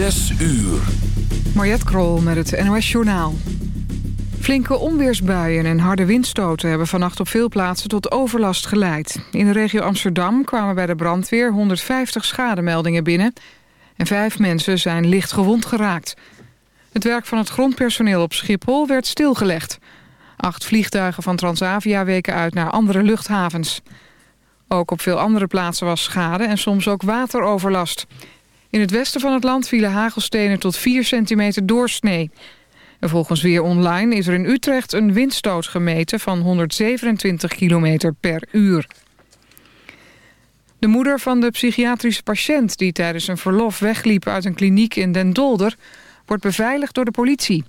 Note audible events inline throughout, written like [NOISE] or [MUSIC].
Zes uur. Mariette Krol met het NOS Journaal. Flinke onweersbuien en harde windstoten hebben vannacht op veel plaatsen tot overlast geleid. In de regio Amsterdam kwamen bij de brandweer 150 schademeldingen binnen... en vijf mensen zijn licht gewond geraakt. Het werk van het grondpersoneel op Schiphol werd stilgelegd. Acht vliegtuigen van Transavia weken uit naar andere luchthavens. Ook op veel andere plaatsen was schade en soms ook wateroverlast. In het westen van het land vielen hagelstenen tot 4 centimeter doorsnee. En volgens Weer Online is er in Utrecht een windstoot gemeten van 127 kilometer per uur. De moeder van de psychiatrische patiënt die tijdens een verlof wegliep uit een kliniek in Den Dolder... wordt beveiligd door de politie.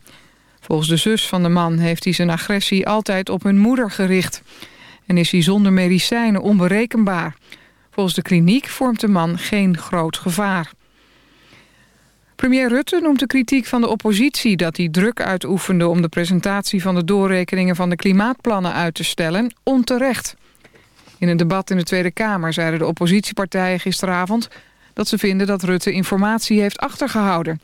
Volgens de zus van de man heeft hij zijn agressie altijd op hun moeder gericht. En is hij zonder medicijnen onberekenbaar. Volgens de kliniek vormt de man geen groot gevaar. Premier Rutte noemt de kritiek van de oppositie dat hij druk uitoefende om de presentatie van de doorrekeningen van de klimaatplannen uit te stellen onterecht. In een debat in de Tweede Kamer zeiden de oppositiepartijen gisteravond dat ze vinden dat Rutte informatie heeft achtergehouden.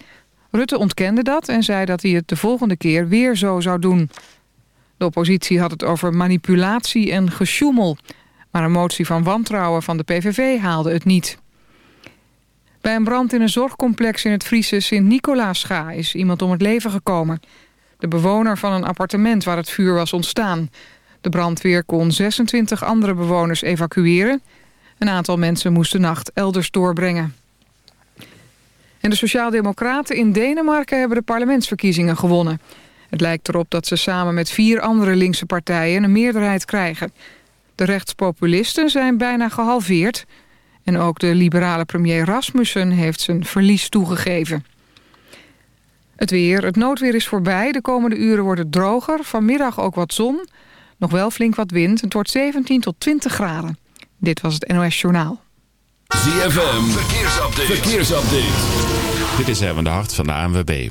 Rutte ontkende dat en zei dat hij het de volgende keer weer zo zou doen. De oppositie had het over manipulatie en gesjoemel, maar een motie van wantrouwen van de PVV haalde het niet. Bij een brand in een zorgcomplex in het Friese Sint-Nicolaascha is iemand om het leven gekomen. De bewoner van een appartement waar het vuur was ontstaan. De brandweer kon 26 andere bewoners evacueren. Een aantal mensen moesten de nacht elders doorbrengen. En de Sociaaldemocraten in Denemarken hebben de parlementsverkiezingen gewonnen. Het lijkt erop dat ze samen met vier andere linkse partijen een meerderheid krijgen. De rechtspopulisten zijn bijna gehalveerd... En ook de liberale premier Rasmussen heeft zijn verlies toegegeven. Het weer. Het noodweer is voorbij. De komende uren wordt het droger. Vanmiddag ook wat zon. Nog wel flink wat wind. Het wordt 17 tot 20 graden. Dit was het NOS Journaal. ZFM. Verkeersupdate. Verkeersupdate. Dit is Erwin de Hart van de ANWB.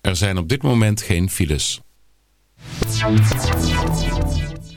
Er zijn op dit moment geen files.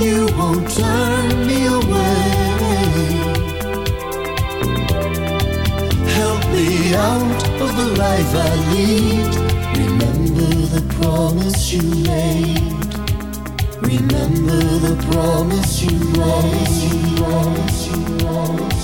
you won't turn me away. Help me out of the life I lead. Remember the promise you made. Remember the promise you made. Promise you, promise.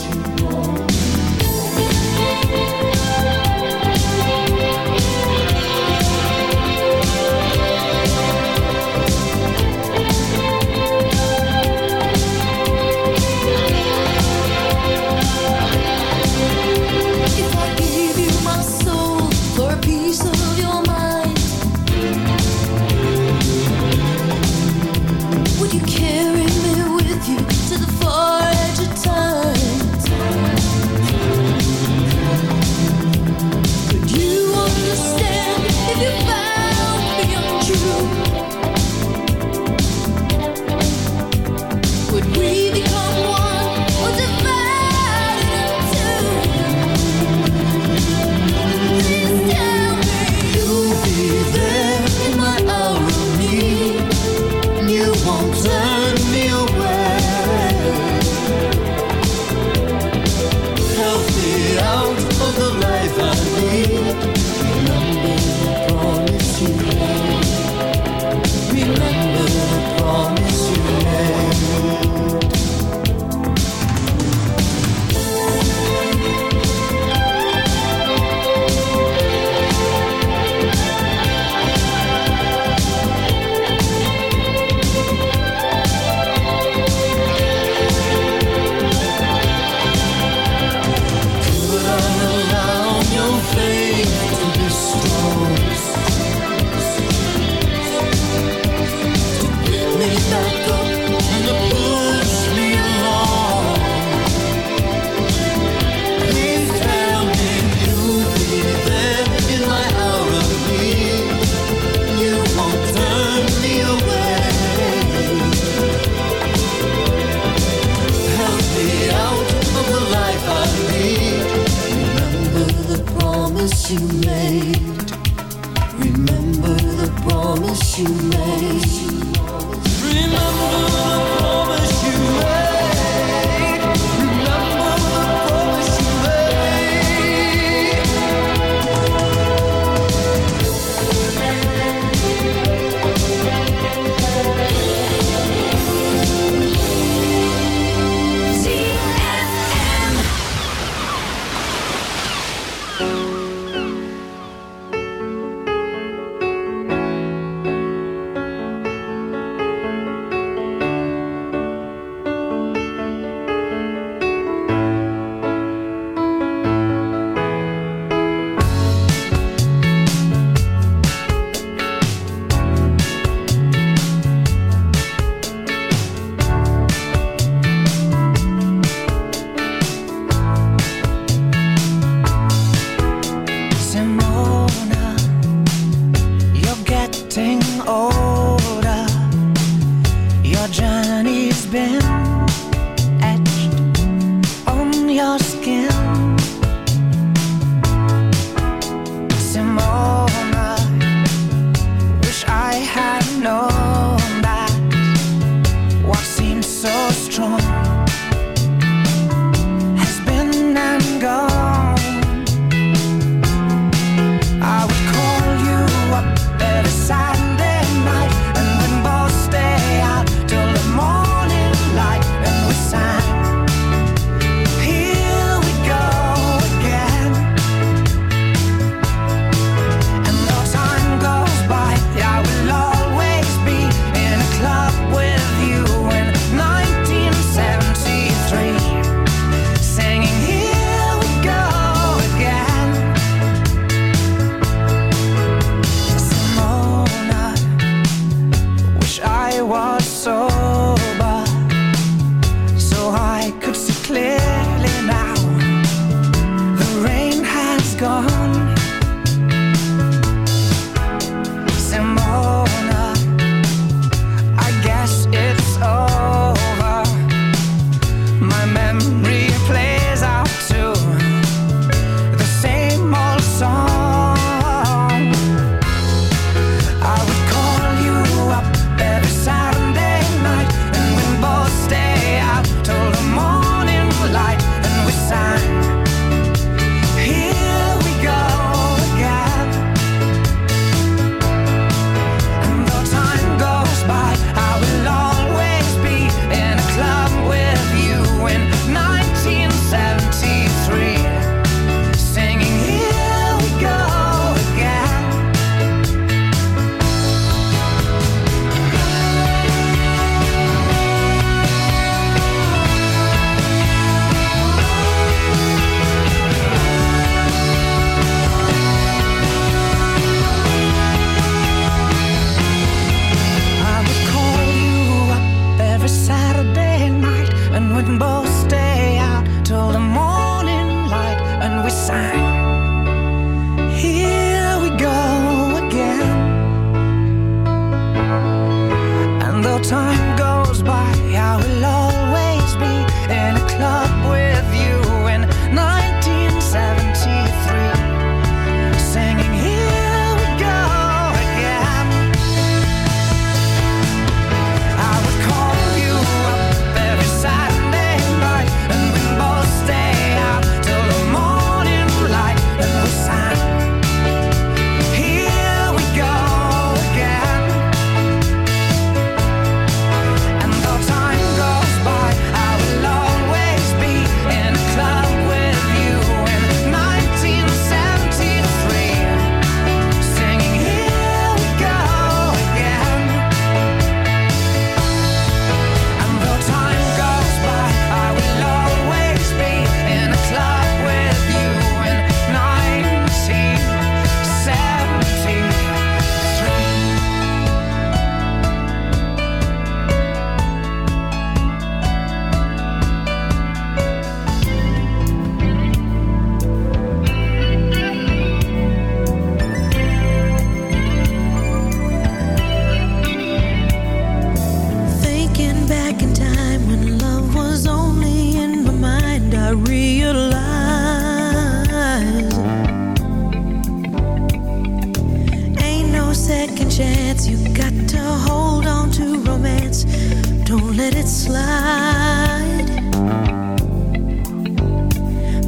Don't let it slide.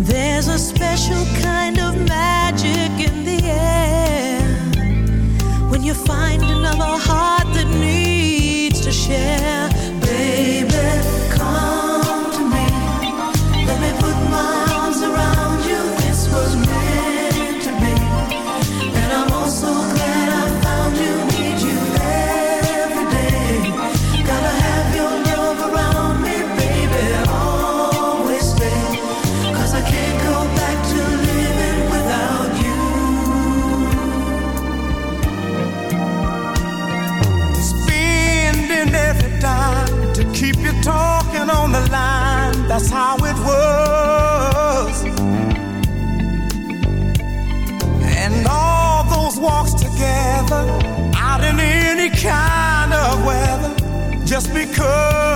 There's a special kind of magic in the air when you find another heart that needs to share. could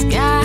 sky.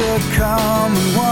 Years to come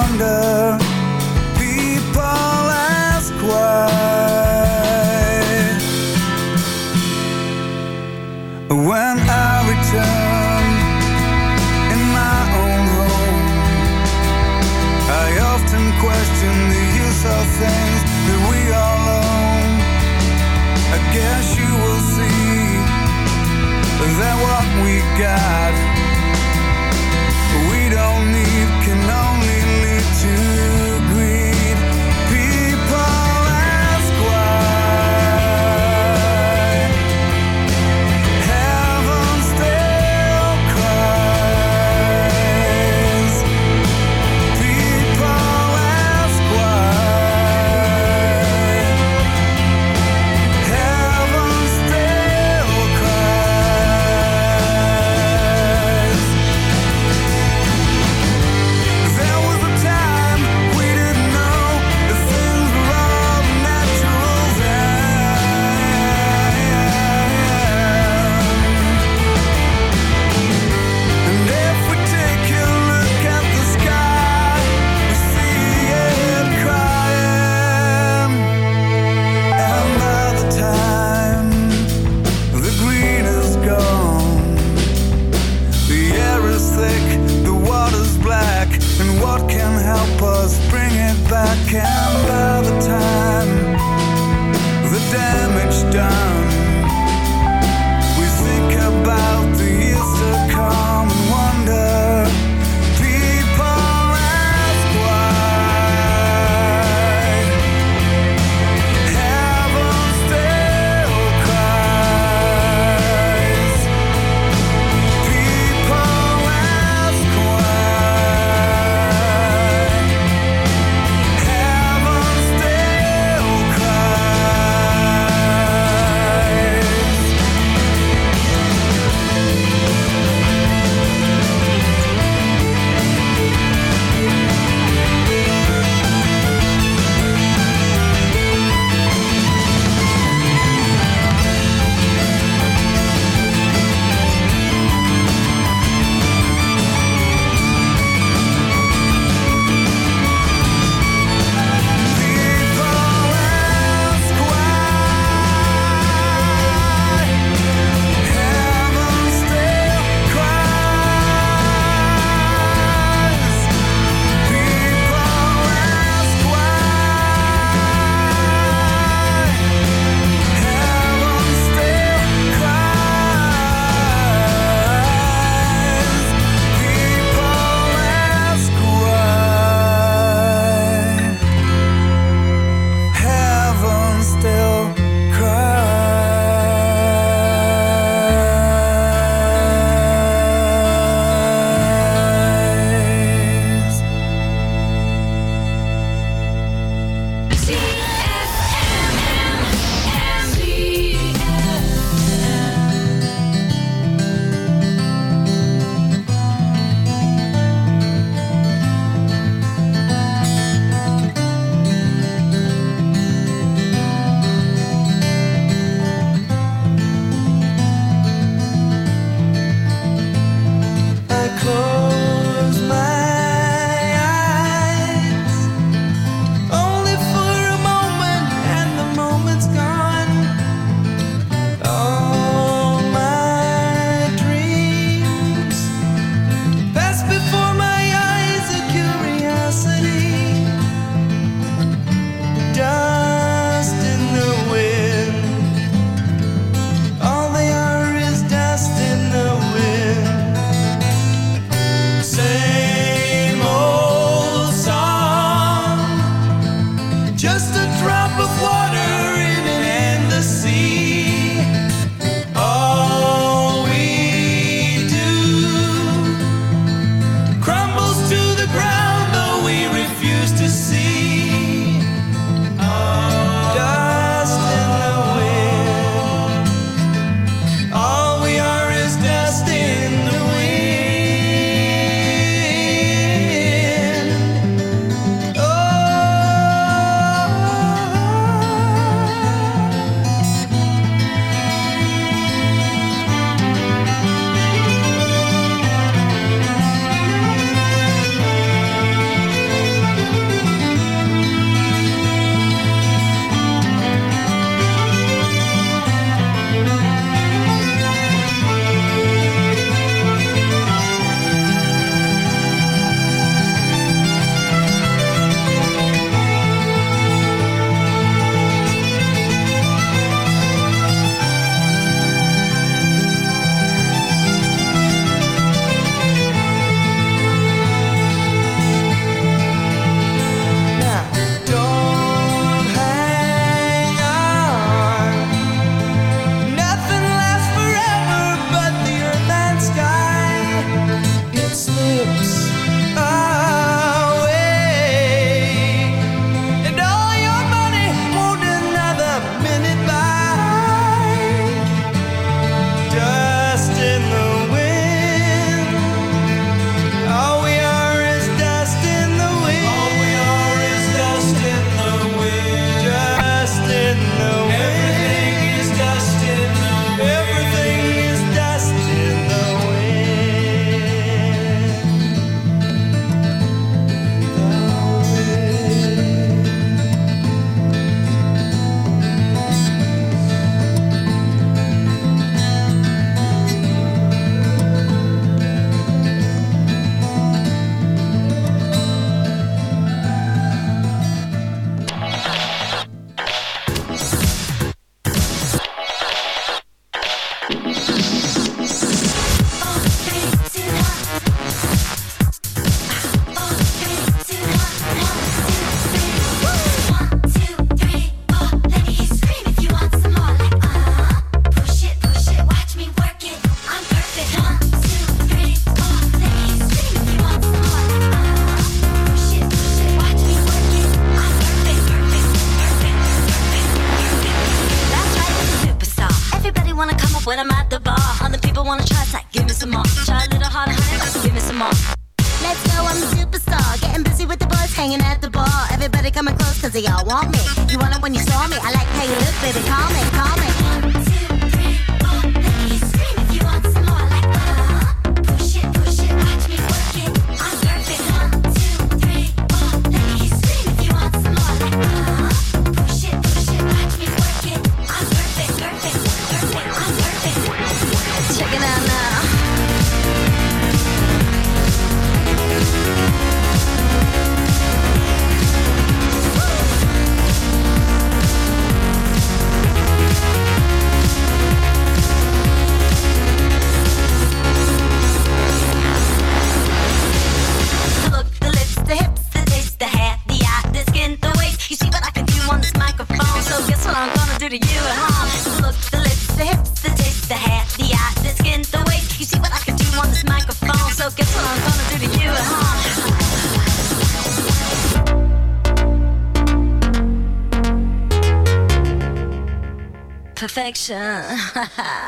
神。哈 [LAUGHS] 哈